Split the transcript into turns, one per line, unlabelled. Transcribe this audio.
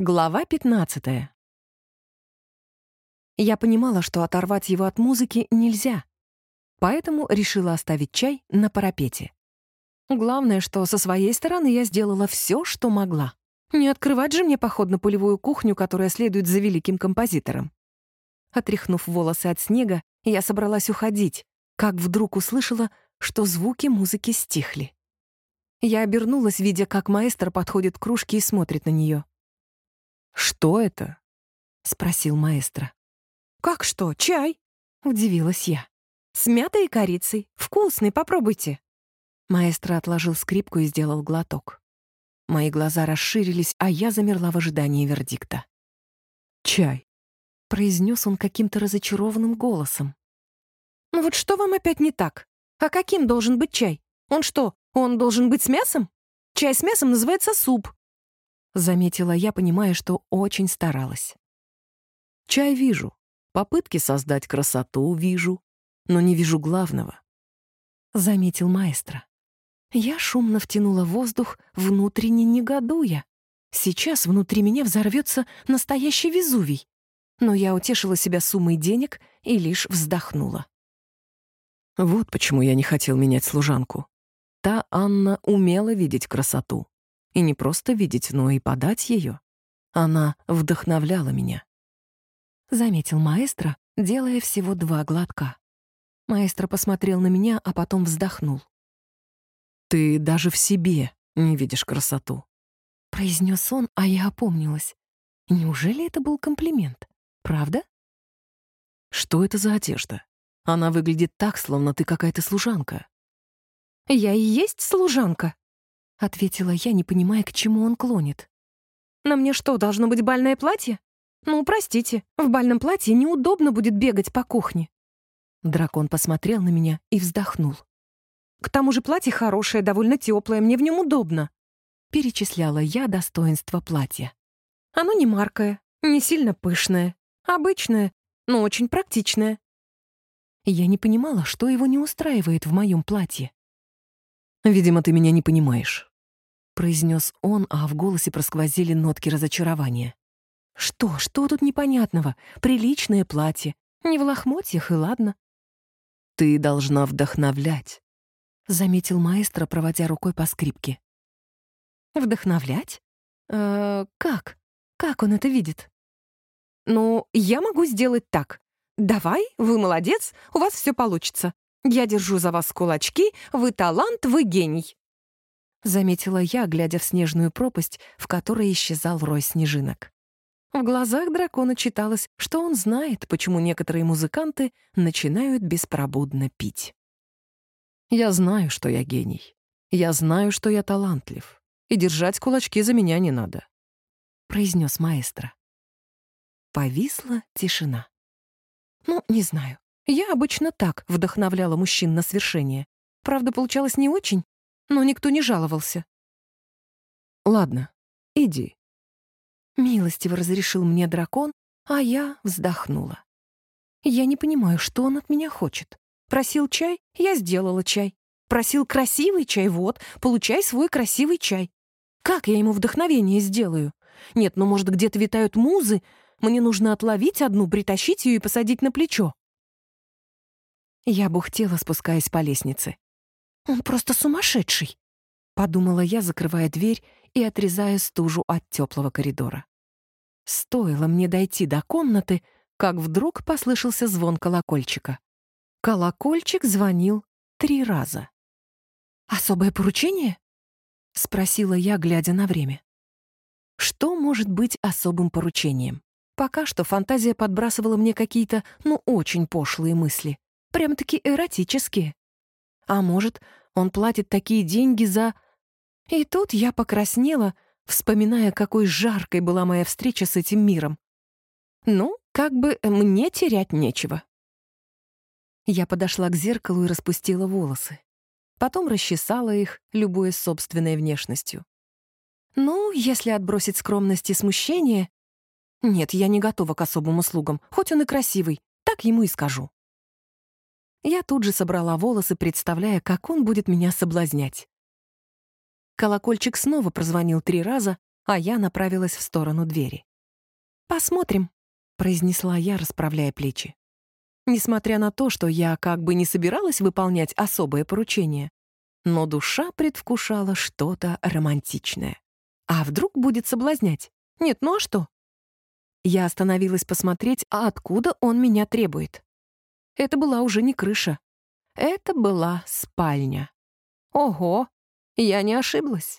Глава 15. Я понимала, что оторвать его от музыки нельзя, поэтому решила оставить чай на парапете. Главное, что со своей стороны я сделала все, что могла. Не открывать же мне поход на полевую кухню, которая следует за великим композитором. Отряхнув волосы от снега, я собралась уходить, как вдруг услышала, что звуки музыки стихли. Я обернулась, видя, как маэстро подходит к кружке и смотрит на нее.
«Что это?»
— спросил маэстро. «Как что, чай?» — удивилась я. «С мятой и корицей. Вкусный, попробуйте». Маэстро отложил скрипку и сделал глоток. Мои глаза расширились, а я замерла в ожидании вердикта.
«Чай», —
произнес он каким-то разочарованным голосом. «Ну вот что вам опять не так? А каким должен быть чай? Он что, он должен быть с мясом? Чай с мясом называется суп, Заметила я, понимая, что очень старалась.
Чай вижу, попытки создать красоту вижу, но не вижу главного.
Заметил маэстро. Я шумно втянула воздух, внутренне негодуя. Сейчас внутри меня взорвется настоящий Везувий. Но я утешила себя суммой денег и лишь вздохнула.
Вот почему я не хотел менять служанку. Та Анна умела видеть красоту. И не просто видеть, но и подать ее. Она вдохновляла меня.
Заметил маэстро, делая всего два глотка. Маэстро посмотрел на меня, а потом вздохнул.
«Ты даже в себе не видишь красоту», —
произнес он, а я опомнилась. Неужели это был комплимент? Правда?
«Что это за одежда? Она выглядит так, словно ты какая-то служанка».
«Я и есть служанка», — ответила я, не понимая, к чему он клонит. «На мне что, должно быть бальное платье? Ну, простите, в бальном платье неудобно будет бегать по кухне». Дракон посмотрел на меня и вздохнул. «К тому же платье хорошее, довольно теплое, мне в нем удобно», — перечисляла я достоинство платья. «Оно не маркое, не сильно пышное, обычное, но очень практичное». Я не понимала, что его не устраивает в моем платье.
«Видимо, ты меня не понимаешь
произнес он, а в голосе просквозили нотки разочарования. «Что, что тут непонятного? Приличное платье. Не в лохмотьях, и ладно».
«Ты должна вдохновлять», —
заметил маэстро, проводя рукой по скрипке. «Вдохновлять? Э, как? Как он это видит?» «Ну, я могу сделать так. Давай, вы молодец, у вас все получится. Я держу за вас кулачки, вы талант, вы гений. — заметила я, глядя в снежную пропасть, в которой исчезал рой снежинок. В глазах дракона читалось, что он знает, почему некоторые музыканты начинают беспробудно пить.
«Я знаю, что я гений. Я знаю, что я талантлив. И держать кулачки за меня не надо», — произнес маэстро.
Повисла тишина. Ну, не знаю. Я обычно так вдохновляла мужчин на свершение. Правда, получалось не очень, но никто не жаловался.
«Ладно, иди».
Милостиво разрешил мне дракон, а я вздохнула. Я не понимаю, что он от меня хочет. Просил чай — я сделала чай. Просил красивый чай — вот, получай свой красивый чай. Как я ему вдохновение сделаю? Нет, ну, может, где-то витают музы? Мне нужно отловить одну, притащить ее и посадить на плечо. Я бухтела, спускаясь по лестнице. «Он просто сумасшедший», — подумала я, закрывая дверь и отрезая стужу от теплого коридора. Стоило мне дойти до комнаты, как вдруг послышался звон колокольчика. Колокольчик звонил три раза. «Особое поручение?» — спросила я, глядя на время. Что может быть особым поручением? Пока что фантазия подбрасывала мне какие-то, ну, очень пошлые мысли. Прям-таки эротические. А может, он платит такие деньги за... И тут я покраснела, вспоминая, какой жаркой была моя встреча с этим миром. Ну, как бы мне терять нечего. Я подошла к зеркалу и распустила волосы. Потом расчесала их, любуясь собственной внешностью. Ну, если отбросить скромность и смущение... Нет, я не готова к особым услугам, хоть он и красивый, так ему и скажу. Я тут же собрала волосы, представляя, как он будет меня соблазнять. Колокольчик снова прозвонил три раза, а я направилась в сторону двери. «Посмотрим», — произнесла я, расправляя плечи. Несмотря на то, что я как бы не собиралась выполнять особое поручение, но душа предвкушала что-то романтичное. А вдруг будет соблазнять? Нет, ну а что? Я остановилась посмотреть, а откуда он меня требует. Это была уже не крыша. Это была спальня. Ого, я не ошиблась.